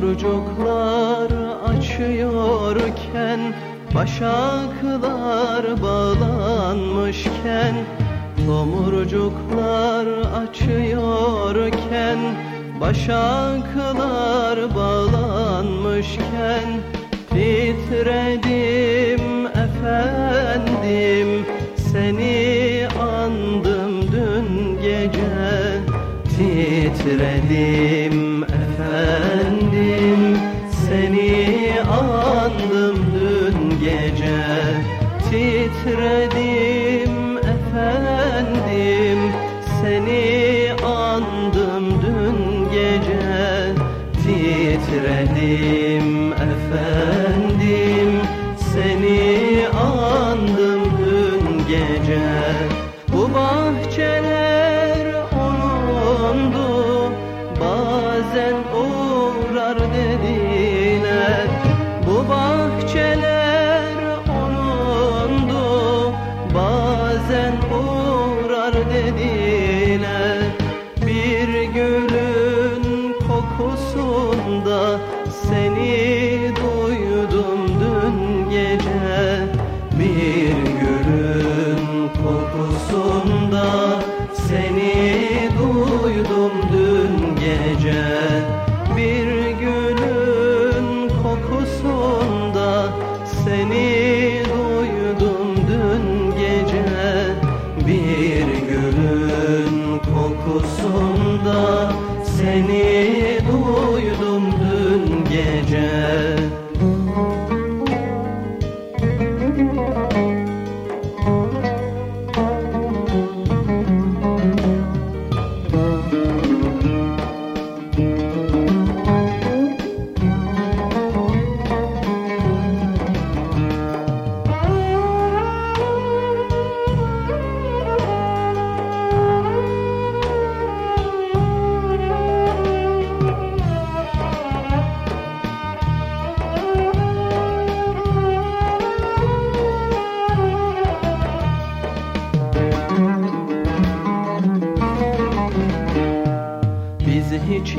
Yavrucuklar açıyorken Başaklar bağlanmışken Tomurcuklar açıyorken Başaklar bağlanmışken Titredim efendim Seni andım dün gece Titredim efendim. Titredim efendim. Seni andım dün gece Titredim efendim kokusunda Seni duydum dün gece. Bir gülün kokusunda Seni duydum dün gece. Bir gülün kokusunda Seni duydum dün gece. Bir gülün kokusunda Seni gece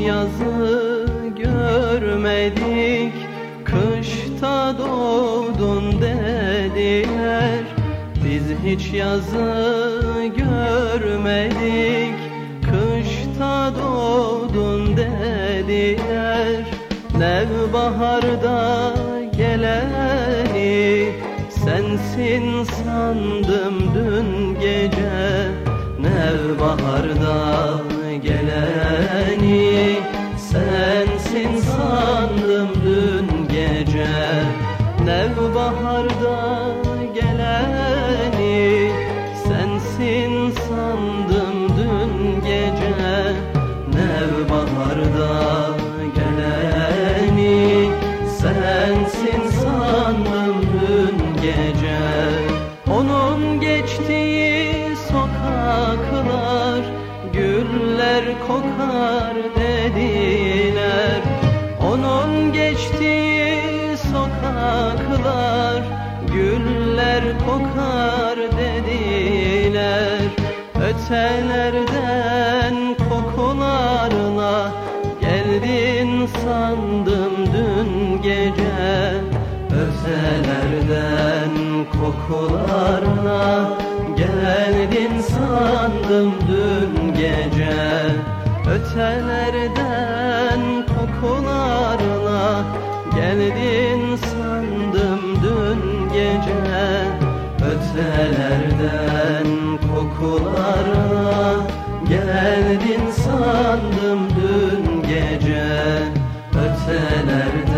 yazı görmedik. Kışta doğdun dediler. Biz hiç yazı görmedik. Kışta doğdun dediler. Nevbaharda geleni Sensin sandım dün gece. Nevbaharda geleni Sensin sandım dün gece. Nevbaharda geleni Sensin sandım dün gece. Nevbaharda geleni Sensin sandım dün gece. Onun geçtiği sokaklar Güller kokar kokar dediler. Ötelerden kokularla Geldin sandım dün gece. Ötelerden kokularla Geldin sandım dün gece. Ötelerden Nerelerden kokulara geldin sandım dün gece. Ötelerde